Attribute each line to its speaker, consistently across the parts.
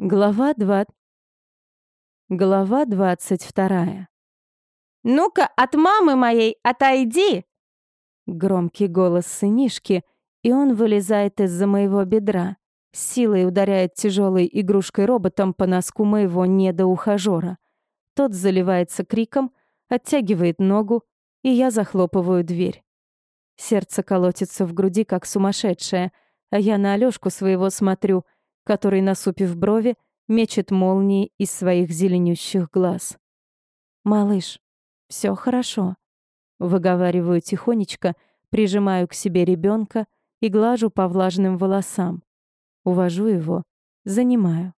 Speaker 1: Глава 20. Глава 22.
Speaker 2: «Ну-ка, от мамы моей отойди!»
Speaker 1: Громкий голос сынишки, и он вылезает из-за моего бедра, силой ударяет тяжелой игрушкой роботом по носку моего недоухажера. Тот заливается криком, оттягивает ногу, и я захлопываю дверь. Сердце колотится в груди, как сумасшедшее, а я на Алёшку своего смотрю — который, насупив брови, мечет молнии из своих зеленющих глаз. «Малыш, все хорошо», — выговариваю тихонечко, прижимаю к себе ребенка и глажу по влажным волосам. Увожу его, занимаю.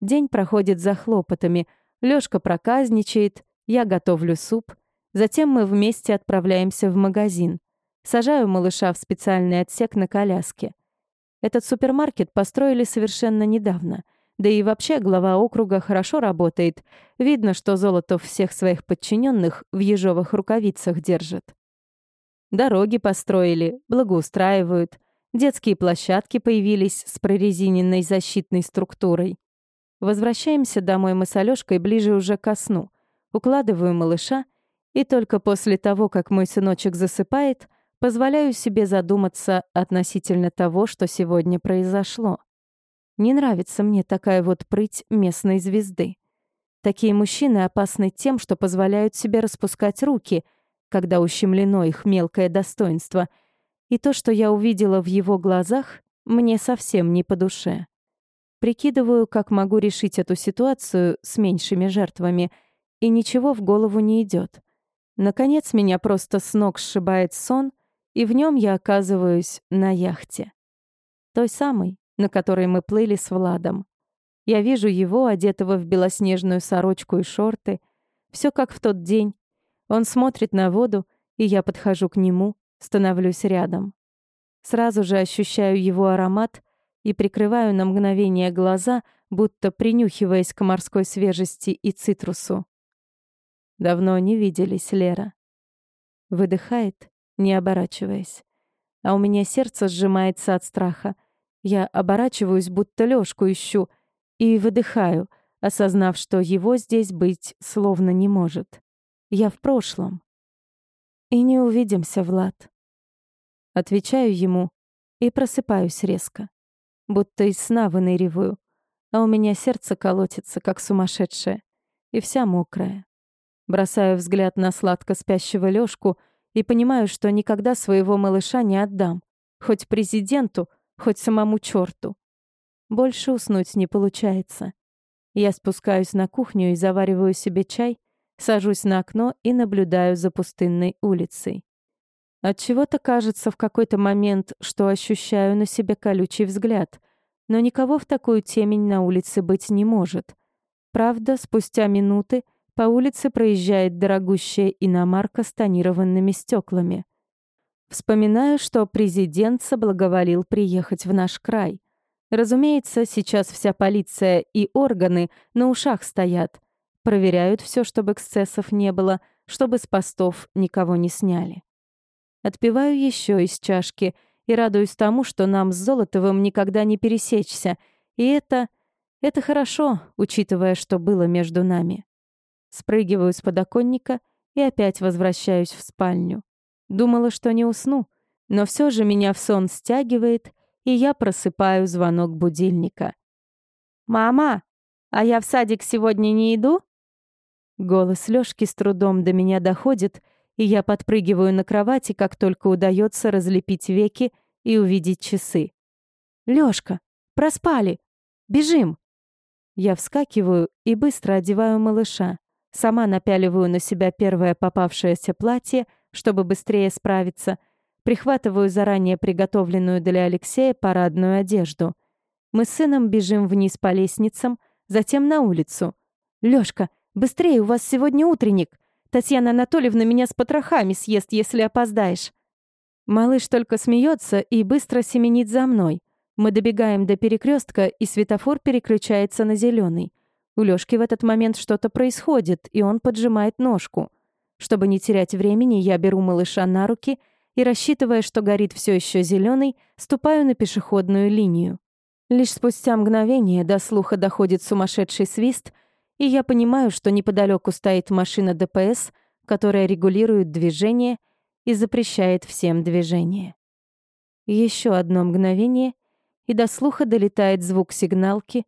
Speaker 1: День проходит за хлопотами, Лёшка проказничает, я готовлю суп, затем мы вместе отправляемся в магазин. Сажаю малыша в специальный отсек на коляске. Этот супермаркет построили совершенно недавно. Да и вообще глава округа хорошо работает. Видно, что Золотов всех своих подчиненных в ежовых рукавицах держит. Дороги построили, благоустраивают. Детские площадки появились с прорезиненной защитной структурой. Возвращаемся домой мы с Алёшкой ближе уже ко сну. Укладываю малыша, и только после того, как мой сыночек засыпает — Позволяю себе задуматься относительно того, что сегодня произошло. Не нравится мне такая вот прыть местной звезды. Такие мужчины опасны тем, что позволяют себе распускать руки, когда ущемлено их мелкое достоинство. И то, что я увидела в его глазах, мне совсем не по душе. Прикидываю, как могу решить эту ситуацию с меньшими жертвами, и ничего в голову не идет. Наконец меня просто с ног сшибает сон — и в нем я оказываюсь на яхте. Той самой, на которой мы плыли с Владом. Я вижу его, одетого в белоснежную сорочку и шорты. Все как в тот день. Он смотрит на воду, и я подхожу к нему, становлюсь рядом. Сразу же ощущаю его аромат и прикрываю на мгновение глаза, будто принюхиваясь к морской свежести и цитрусу. Давно не виделись, Лера. Выдыхает не оборачиваясь. А у меня сердце сжимается от страха. Я оборачиваюсь, будто Лёшку ищу, и выдыхаю, осознав, что его здесь быть словно не может. Я в прошлом. И не увидимся, Влад. Отвечаю ему и просыпаюсь резко, будто из сна выныриваю, а у меня сердце колотится, как сумасшедшее, и вся мокрая. Бросаю взгляд на сладко спящего Лёшку — и понимаю, что никогда своего малыша не отдам. Хоть президенту, хоть самому черту. Больше уснуть не получается. Я спускаюсь на кухню и завариваю себе чай, сажусь на окно и наблюдаю за пустынной улицей. От чего то кажется в какой-то момент, что ощущаю на себе колючий взгляд, но никого в такую темень на улице быть не может. Правда, спустя минуты по улице проезжает дорогущая иномарка с тонированными стеклами. Вспоминаю, что президент соблаговолил приехать в наш край. Разумеется, сейчас вся полиция и органы на ушах стоят. Проверяют все, чтобы эксцессов не было, чтобы с постов никого не сняли. Отпиваю еще из чашки и радуюсь тому, что нам с Золотовым никогда не пересечься. И это... это хорошо, учитывая, что было между нами. Спрыгиваю с подоконника и опять возвращаюсь в спальню. Думала, что не усну, но все же меня в сон стягивает, и я просыпаю звонок будильника. «Мама, а я в садик сегодня не иду?» Голос Лёшки с трудом до меня доходит, и я подпрыгиваю на кровати, как только удается разлепить веки и увидеть часы. «Лёшка, проспали! Бежим!» Я вскакиваю и быстро одеваю малыша. Сама напяливаю на себя первое попавшееся платье, чтобы быстрее справиться. Прихватываю заранее приготовленную для Алексея парадную одежду. Мы с сыном бежим вниз по лестницам, затем на улицу. «Лёшка, быстрее, у вас сегодня утренник! Татьяна Анатольевна меня с потрохами съест, если опоздаешь!» Малыш только смеется и быстро семенит за мной. Мы добегаем до перекрестка, и светофор переключается на зеленый. У Лёшки в этот момент что-то происходит, и он поджимает ножку. Чтобы не терять времени, я беру малыша на руки и, рассчитывая, что горит все еще зеленый, ступаю на пешеходную линию. Лишь спустя мгновение до слуха доходит сумасшедший свист, и я понимаю, что неподалеку стоит машина ДПС, которая регулирует движение и запрещает всем движение. Еще одно мгновение, и до слуха долетает звук сигналки,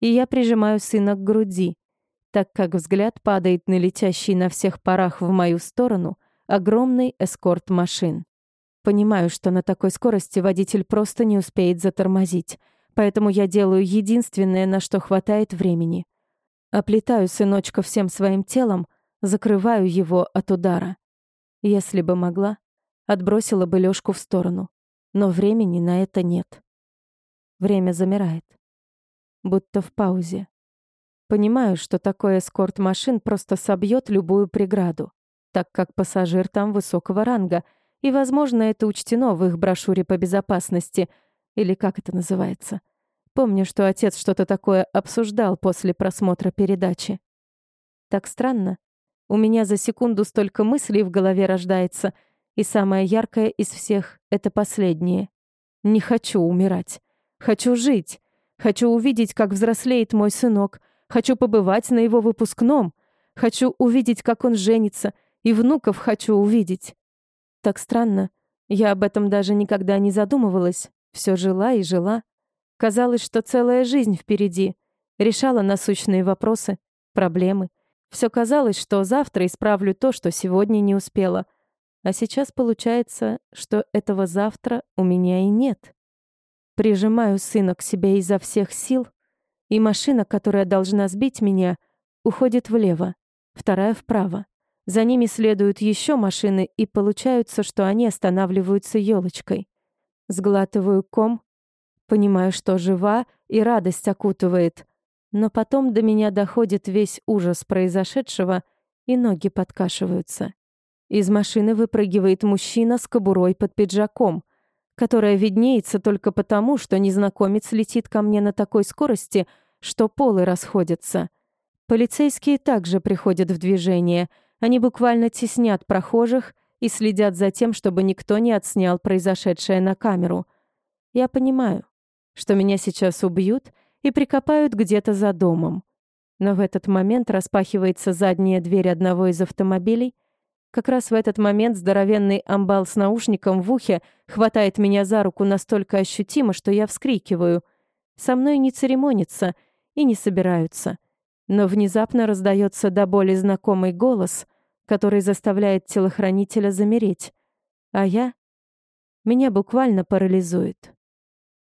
Speaker 1: и я прижимаю сына к груди, так как взгляд падает на летящий на всех парах в мою сторону огромный эскорт машин. Понимаю, что на такой скорости водитель просто не успеет затормозить, поэтому я делаю единственное, на что хватает времени. Оплетаю сыночка всем своим телом, закрываю его от удара. Если бы могла, отбросила бы Лёшку в сторону. Но времени на это нет. Время замирает. Будто в паузе. Понимаю, что такой эскорт машин просто собьет любую преграду, так как пассажир там высокого ранга, и, возможно, это учтено в их брошюре по безопасности, или как это называется. Помню, что отец что-то такое обсуждал после просмотра передачи. Так странно. У меня за секунду столько мыслей в голове рождается, и самое яркое из всех — это последнее. Не хочу умирать. Хочу жить. Хочу увидеть, как взрослеет мой сынок, Хочу побывать на его выпускном. Хочу увидеть, как он женится. И внуков хочу увидеть. Так странно. Я об этом даже никогда не задумывалась. Все жила и жила. Казалось, что целая жизнь впереди. Решала насущные вопросы, проблемы. Все казалось, что завтра исправлю то, что сегодня не успела. А сейчас получается, что этого завтра у меня и нет. Прижимаю сына к себе изо всех сил, и машина, которая должна сбить меня, уходит влево, вторая вправо. За ними следуют еще машины, и получается, что они останавливаются елочкой. Сглатываю ком, понимаю, что жива, и радость окутывает. Но потом до меня доходит весь ужас произошедшего, и ноги подкашиваются. Из машины выпрыгивает мужчина с кобурой под пиджаком которая виднеется только потому, что незнакомец летит ко мне на такой скорости, что полы расходятся. Полицейские также приходят в движение. Они буквально теснят прохожих и следят за тем, чтобы никто не отснял произошедшее на камеру. Я понимаю, что меня сейчас убьют и прикопают где-то за домом. Но в этот момент распахивается задняя дверь одного из автомобилей — как раз в этот момент здоровенный амбал с наушником в ухе хватает меня за руку настолько ощутимо, что я вскрикиваю. Со мной не церемонятся и не собираются. Но внезапно раздается до боли знакомый голос, который заставляет телохранителя замереть. А я? Меня буквально парализует.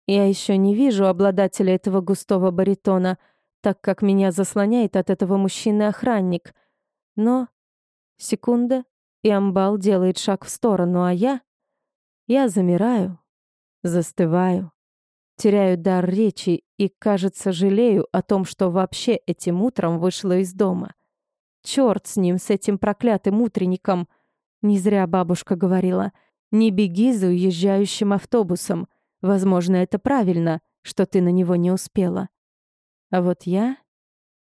Speaker 1: Я еще не вижу обладателя этого густого баритона, так как меня заслоняет от этого мужчины охранник. Но секунда, и амбал делает шаг в сторону, а я... Я замираю, застываю, теряю дар речи и, кажется, жалею о том, что вообще этим утром вышла из дома. Чёрт с ним, с этим проклятым утренником. Не зря бабушка говорила, не беги за уезжающим автобусом. Возможно, это правильно, что ты на него не успела. А вот я...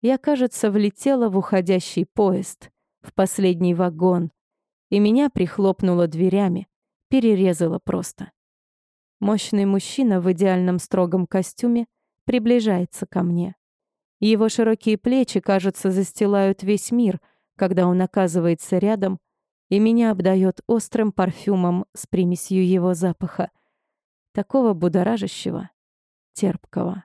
Speaker 1: Я, кажется, влетела в уходящий поезд, в последний вагон, и меня прихлопнуло дверями, перерезало просто. Мощный мужчина в идеальном строгом костюме приближается ко мне. Его широкие плечи, кажется, застилают весь мир, когда он оказывается рядом, и меня обдает острым парфюмом с примесью его запаха, такого будоражащего, терпкого.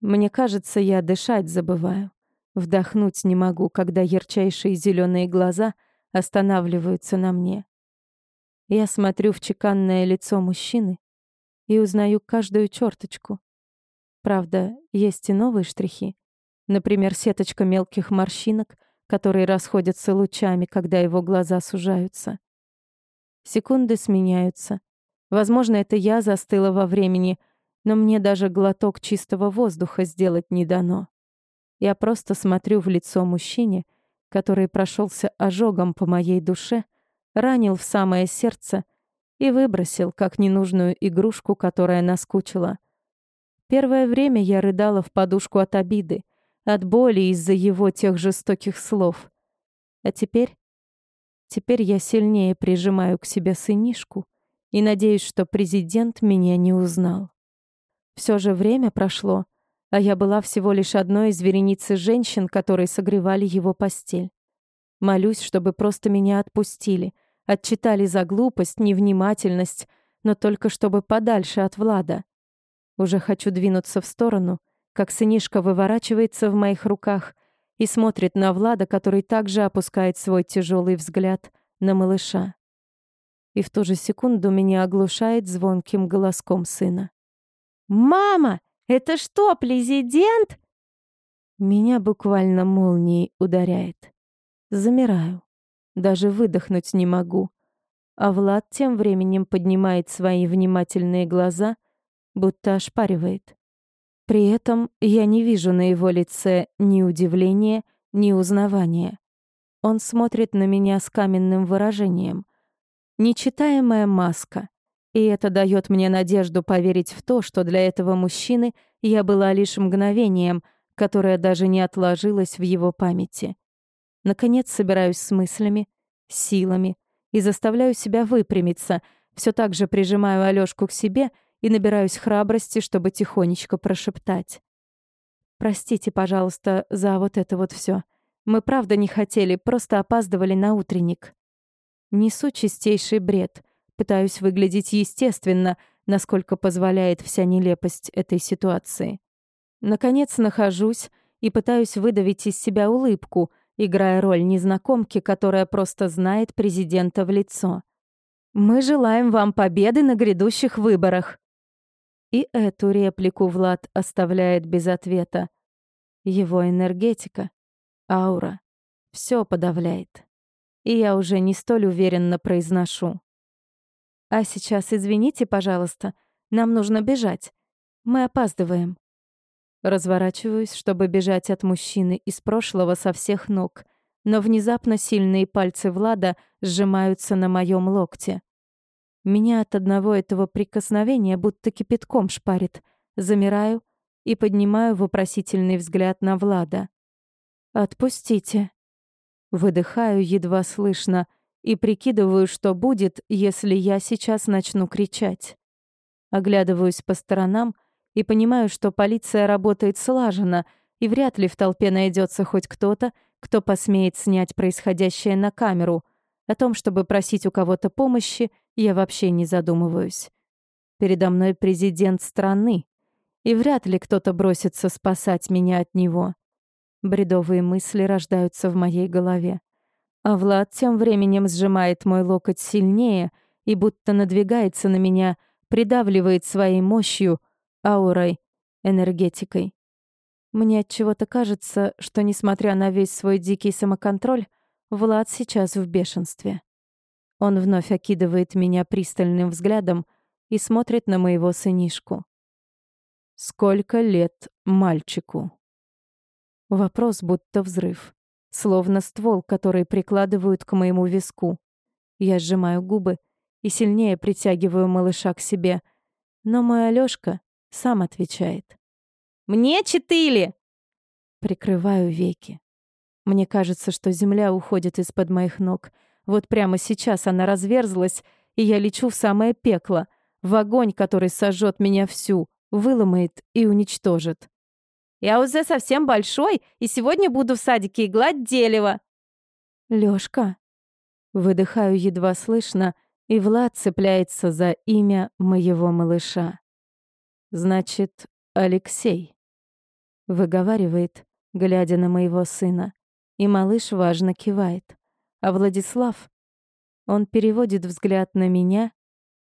Speaker 1: Мне кажется, я дышать забываю, вдохнуть не могу, когда ярчайшие зеленые глаза — останавливаются на мне. Я смотрю в чеканное лицо мужчины и узнаю каждую черточку. Правда, есть и новые штрихи. Например, сеточка мелких морщинок, которые расходятся лучами, когда его глаза сужаются. Секунды сменяются. Возможно, это я застыла во времени, но мне даже глоток чистого воздуха сделать не дано. Я просто смотрю в лицо мужчине — который прошелся ожогом по моей душе, ранил в самое сердце и выбросил как ненужную игрушку, которая наскучила. Первое время я рыдала в подушку от обиды, от боли из-за его тех жестоких слов. А теперь... Теперь я сильнее прижимаю к себе сынишку и надеюсь, что президент меня не узнал. Все же время прошло, а я была всего лишь одной из вереницы женщин, которые согревали его постель. Молюсь, чтобы просто меня отпустили, отчитали за глупость, невнимательность, но только чтобы подальше от Влада. Уже хочу двинуться в сторону, как сынишка выворачивается в моих руках и смотрит на Влада, который также опускает свой тяжелый взгляд на малыша. И в ту же секунду меня оглушает звонким голоском сына.
Speaker 2: «Мама, это что, президент?»
Speaker 1: Меня буквально молнией ударяет. Замираю. Даже выдохнуть не могу. А Влад тем временем поднимает свои внимательные глаза, будто ошпаривает. При этом я не вижу на его лице ни удивления, ни узнавания. Он смотрит на меня с каменным выражением. Нечитаемая маска. И это дает мне надежду поверить в то, что для этого мужчины я была лишь мгновением, которое даже не отложилось в его памяти. Наконец собираюсь с мыслями, силами и заставляю себя выпрямиться, все так же прижимаю Алёшку к себе и набираюсь храбрости, чтобы тихонечко прошептать. «Простите, пожалуйста, за вот это вот все. Мы правда не хотели, просто опаздывали на утренник». Несу чистейший бред, пытаюсь выглядеть естественно, насколько позволяет вся нелепость этой ситуации. Наконец нахожусь и пытаюсь выдавить из себя улыбку, играя роль незнакомки, которая просто знает президента в лицо. «Мы желаем вам победы на грядущих выборах!» И эту реплику Влад оставляет без ответа. Его энергетика, аура, все подавляет. И я уже не столь уверенно произношу. А сейчас извините, пожалуйста, нам нужно бежать. Мы опаздываем. Разворачиваюсь, чтобы бежать от мужчины из прошлого со всех ног, но внезапно сильные пальцы Влада сжимаются на моем локте. Меня от одного этого прикосновения будто кипятком шпарит. Замираю и поднимаю вопросительный взгляд на Влада. «Отпустите». Выдыхаю едва слышно и прикидываю, что будет, если я сейчас начну кричать. Оглядываюсь по сторонам и понимаю, что полиция работает слаженно, и вряд ли в толпе найдется хоть кто-то, кто посмеет снять происходящее на камеру. О том, чтобы просить у кого-то помощи, я вообще не задумываюсь. Передо мной президент страны, и вряд ли кто-то бросится спасать меня от него. Бредовые мысли рождаются в моей голове. А Влад тем временем сжимает мой локоть сильнее и будто надвигается на меня, придавливает своей мощью, аурой, энергетикой. Мне от чего-то кажется, что несмотря на весь свой дикий самоконтроль, Влад сейчас в бешенстве. Он вновь окидывает меня пристальным взглядом и смотрит на моего сынишку. Сколько лет мальчику? Вопрос будто взрыв, словно ствол, который прикладывают к моему виску. Я сжимаю губы и сильнее притягиваю малыша к себе, но мой Алёшка сам отвечает.
Speaker 2: «Мне четыре!»
Speaker 1: Прикрываю веки. Мне кажется, что земля уходит из-под моих ног — вот прямо сейчас она разверзлась, и я лечу в самое пекло, в огонь, который сожжет меня всю, выломает и уничтожит.
Speaker 2: «Я уже совсем большой, и сегодня буду в садике иглать дерево!»
Speaker 1: «Лёшка!» Выдыхаю едва слышно, и Влад цепляется за имя моего малыша. «Значит, Алексей», — выговаривает, глядя на моего сына, и малыш важно кивает. А Владислав, он переводит взгляд на меня,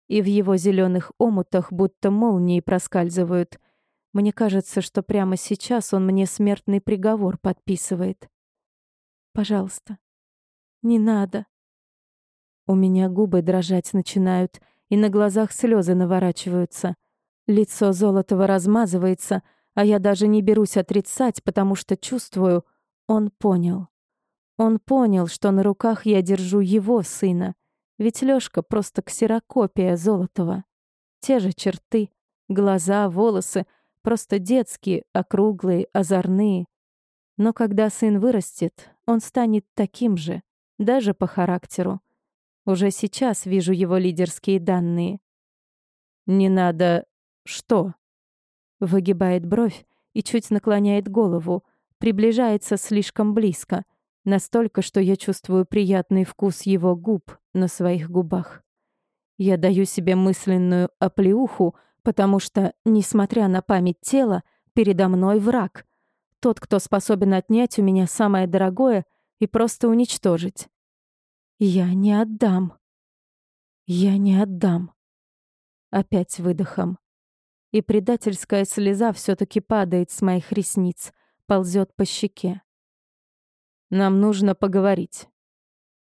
Speaker 1: и в его зеленых омутах будто молнии проскальзывают. Мне кажется, что прямо сейчас он мне смертный приговор подписывает. Пожалуйста, не надо. У меня губы дрожать начинают, и на глазах слезы наворачиваются. Лицо Золотого размазывается, а я даже не берусь отрицать, потому что чувствую, он понял. Он понял, что на руках я держу его сына, ведь Лёшка просто ксерокопия Золотого. Те же черты, глаза, волосы, просто детские, округлые, озорные. Но когда сын вырастет, он станет таким же, даже по характеру. Уже сейчас вижу его лидерские данные. «Не надо... что?» Выгибает бровь и чуть наклоняет голову, приближается слишком близко, настолько, что я чувствую приятный вкус его губ на своих губах. Я даю себе мысленную оплеуху, потому что, несмотря на память тела, передо мной враг. Тот, кто способен отнять у меня самое дорогое и просто уничтожить. Я не отдам. Я не отдам. Опять выдохом. И предательская слеза все таки падает с моих ресниц, ползет по щеке. Нам нужно поговорить.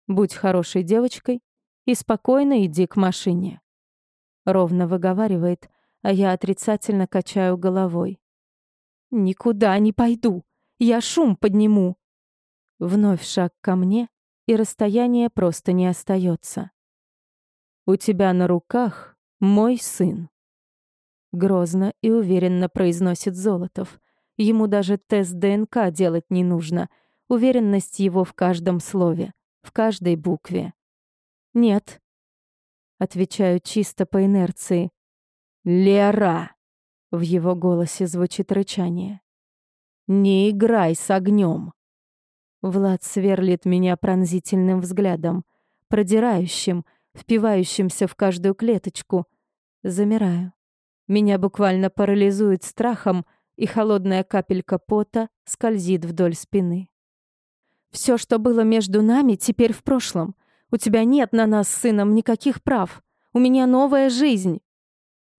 Speaker 1: Будь хорошей девочкой и спокойно иди к машине. Ровно выговаривает, а я отрицательно качаю головой. «Никуда не пойду. Я шум подниму». Вновь шаг ко мне, и расстояние просто не остается. «У тебя на руках мой сын». Грозно и уверенно произносит Золотов. Ему даже тест ДНК делать не нужно. Уверенность его в каждом слове, в каждой букве. «Нет», — отвечаю чисто по инерции. «Лера!» В его голосе звучит рычание. «Не играй с огнем!» Влад сверлит меня пронзительным взглядом, продирающим, впивающимся в каждую клеточку. Замираю. Меня буквально парализует страхом, и холодная капелька пота скользит вдоль спины. Все, что было между нами, теперь в прошлом. У тебя нет на нас с сыном никаких прав. У меня новая жизнь.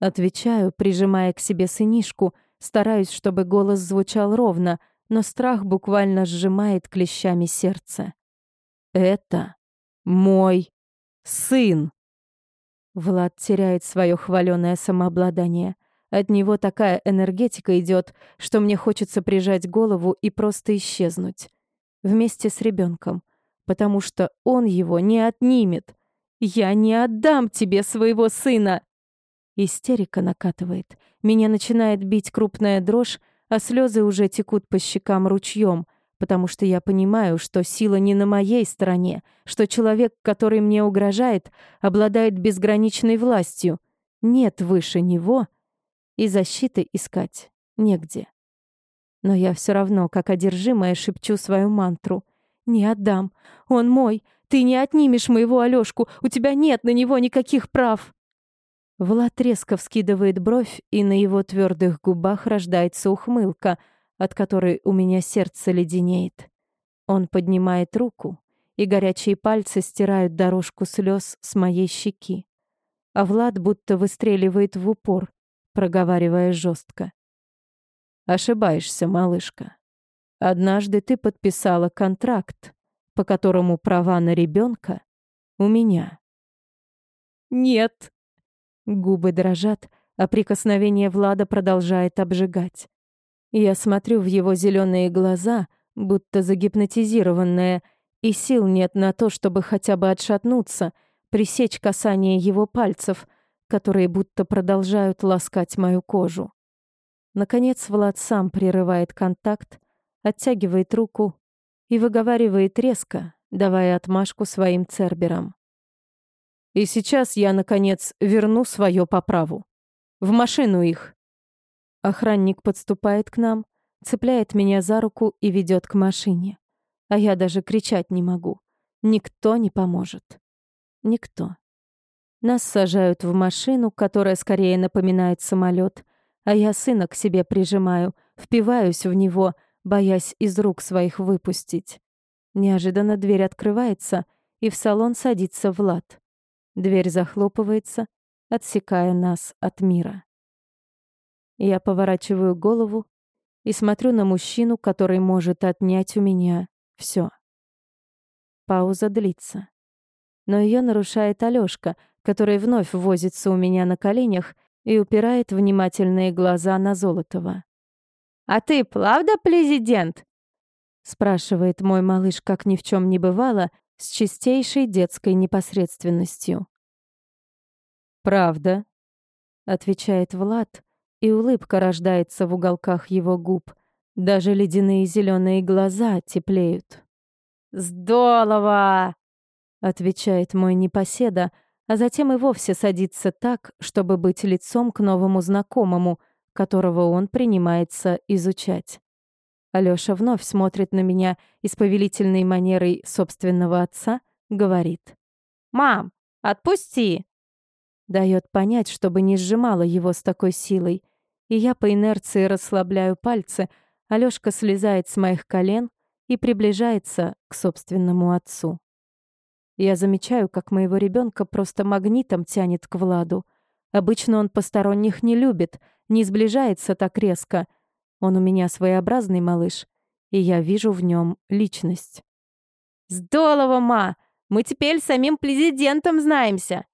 Speaker 1: Отвечаю, прижимая к себе сынишку, стараюсь, чтобы голос звучал ровно, но страх буквально сжимает клещами сердце. «Это мой сын!» Влад теряет свое хваленое самообладание. От него такая энергетика идет, что мне хочется прижать голову и просто исчезнуть. Вместе с ребенком, потому что он его не отнимет. «Я не отдам тебе своего сына!» Истерика накатывает. Меня начинает бить крупная дрожь, а слезы уже текут по щекам ручьем, потому что я понимаю, что сила не на моей стороне, что человек, который мне угрожает, обладает безграничной властью. Нет выше него, и защиты искать негде. Но я все равно, как одержимая, шепчу свою мантру. «Не отдам. Он мой. Ты не отнимешь моего Алёшку. У тебя нет на него никаких прав». Влад резко вскидывает бровь, и на его твердых губах рождается ухмылка, от которой у меня сердце леденеет. Он поднимает руку, и горячие пальцы стирают дорожку слез с моей щеки. А Влад будто выстреливает в упор, проговаривая жестко. «Ошибаешься, малышка. Однажды ты подписала контракт, по которому права на ребенка у меня». «Нет», Губы дрожат, а прикосновение Влада продолжает обжигать. Я смотрю в его зеленые глаза, будто загипнотизированная, и сил нет на то, чтобы хотя бы отшатнуться, пресечь касание его пальцев, которые будто продолжают ласкать мою кожу. Наконец Влад сам прерывает контакт, оттягивает руку и выговаривает резко, давая отмашку своим церберам. И сейчас я, наконец, верну свое по праву. В машину их. Охранник подступает к нам, цепляет меня за руку и ведет к машине. А я даже кричать не могу. Никто не поможет. Никто. Нас сажают в машину, которая скорее напоминает самолет, а я сына к себе прижимаю, впиваюсь в него, боясь из рук своих выпустить. Неожиданно дверь открывается, и в салон садится Влад. Дверь захлопывается, отсекая нас от мира. Я поворачиваю голову и смотрю на мужчину, который может отнять у меня все. Пауза длится. Но ее нарушает Алёшка, который вновь возится у меня на коленях и упирает внимательные глаза на Золотова. «А ты правда президент?» спрашивает мой малыш, как ни в чем не бывало, с чистейшей детской непосредственностью. «Правда», — отвечает Влад, и улыбка рождается в уголках его губ. Даже ледяные зеленые глаза теплеют. «Здорово!» — отвечает мой непоседа, а затем и вовсе садится так, чтобы быть лицом к новому знакомому, которого он принимается изучать. Алёша вновь смотрит на меня и с повелительной манерой собственного отца говорит.
Speaker 2: «Мам, отпусти!»
Speaker 1: Дает понять, чтобы не сжимала его с такой силой. И я по инерции расслабляю пальцы, Алёшка слезает с моих колен и приближается к собственному отцу. Я замечаю, как моего ребенка просто магнитом тянет к Владу. Обычно он посторонних не любит, не сближается так резко. Он у меня своеобразный малыш, и я вижу в нем личность.
Speaker 2: «Здорово, ма! Мы теперь самим президентом знаемся!»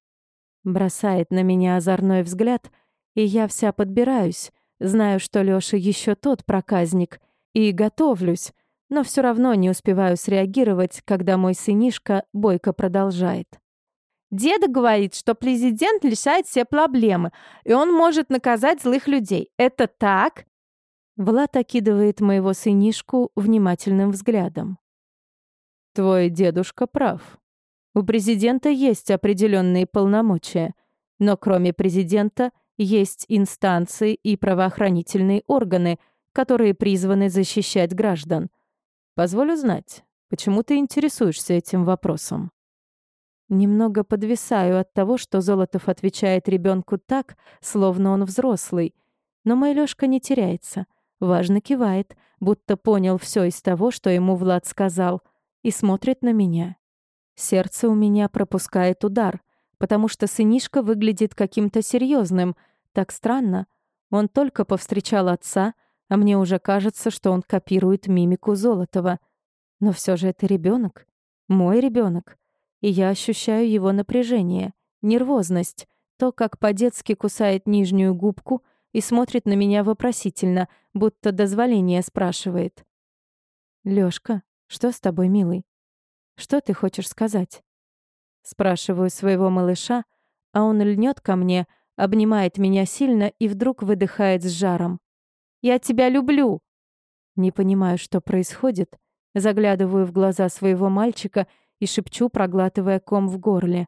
Speaker 1: Бросает на меня озорной взгляд, и я вся подбираюсь, знаю, что Лёша еще тот проказник, и готовлюсь, но все равно не успеваю среагировать, когда мой сынишка бойко продолжает.
Speaker 2: Деда говорит, что президент лишает все проблемы, и он может наказать злых людей. Это так?
Speaker 1: Влад окидывает моего сынишку внимательным взглядом. Твой дедушка прав. У президента есть определенные полномочия, но кроме президента есть инстанции и правоохранительные органы, которые призваны защищать граждан. Позволю знать, почему ты интересуешься этим вопросом? Немного подвисаю от того, что Золотов отвечает ребенку так, словно он взрослый. Но мой Лёшка не теряется. Важно кивает, будто понял все из того, что ему Влад сказал, и смотрит на меня. Сердце у меня пропускает удар, потому что сынишка выглядит каким-то серьезным. Так странно. Он только повстречал отца — а мне уже кажется, что он копирует мимику Золотова. Но все же это ребенок, мой ребенок, и я ощущаю его напряжение, нервозность, то, как по-детски кусает нижнюю губку и смотрит на меня вопросительно, будто дозволение спрашивает. «Лёшка, что с тобой, милый? Что ты хочешь сказать?» Спрашиваю своего малыша, а он льнет ко мне, обнимает меня сильно и вдруг выдыхает с жаром. Я тебя люблю!» Не понимаю, что происходит, заглядываю в глаза своего мальчика и шепчу, проглатывая ком в горле.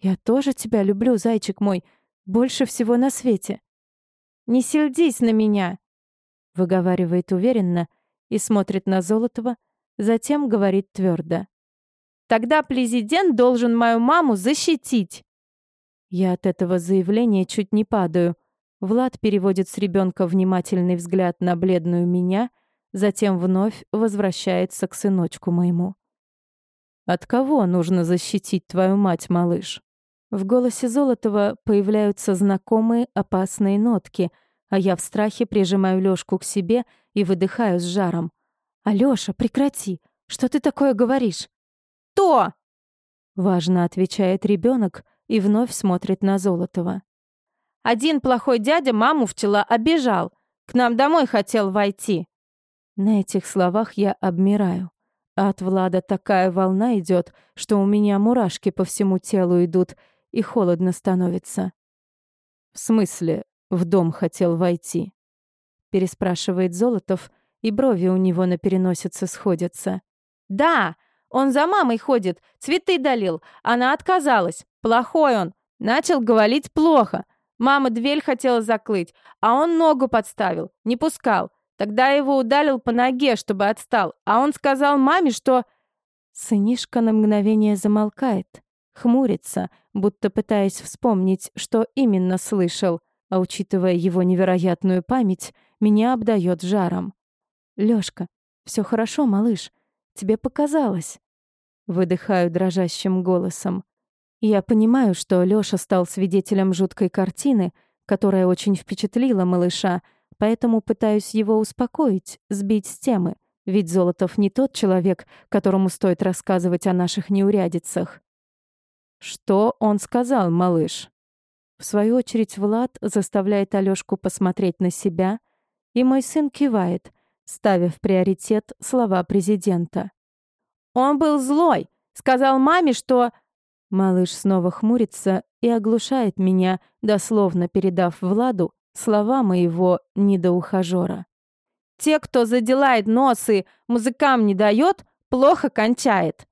Speaker 1: «Я тоже тебя люблю, зайчик мой, больше всего на свете!» «Не сердись на меня!» выговаривает уверенно и смотрит на Золотого, затем говорит твердо. «Тогда президент должен мою маму защитить!» Я от этого заявления чуть не падаю — Влад переводит с ребенка внимательный взгляд на бледную меня, затем вновь возвращается к сыночку моему. «От кого нужно защитить твою мать, малыш?» В голосе Золотова появляются знакомые опасные нотки, а я в страхе прижимаю Лёшку к себе и выдыхаю с жаром. «Алёша, прекрати! Что ты такое говоришь?»
Speaker 2: «То!»
Speaker 1: Важно отвечает ребенок и вновь смотрит на Золотова.
Speaker 2: Один плохой дядя маму вчера обижал. К нам домой хотел войти».
Speaker 1: На этих словах я обмираю. А от Влада такая волна идет, что у меня мурашки по всему телу идут, и холодно становится. «В смысле, в дом хотел войти?» Переспрашивает Золотов, и брови у него на переносице сходятся.
Speaker 2: «Да, он за мамой ходит, цветы долил. Она отказалась. Плохой он. Начал говорить плохо. Мама дверь хотела заклыть, а он ногу подставил, не пускал. Тогда его ударил по ноге, чтобы отстал, а он сказал маме, что...
Speaker 1: Сынишка на мгновение замолкает, хмурится, будто пытаясь вспомнить, что именно слышал, а учитывая его невероятную память, меня обдает жаром. «Лёшка, всё хорошо, малыш, тебе показалось». Выдыхаю дрожащим голосом. Я понимаю, что Лёша стал свидетелем жуткой картины, которая очень впечатлила малыша, поэтому пытаюсь его успокоить, сбить с темы, ведь Золотов не тот человек, которому стоит рассказывать о наших неурядицах. Что он сказал, малыш? В свою очередь Влад заставляет Алёшку посмотреть на себя, и мой сын кивает, ставя в приоритет слова президента.
Speaker 2: «Он был злой, сказал маме, что...»
Speaker 1: Малыш снова хмурится и оглушает меня, дословно передав Владу слова моего недоухажера.
Speaker 2: «Те, кто заделает носы, музыкам не дает, плохо кончает».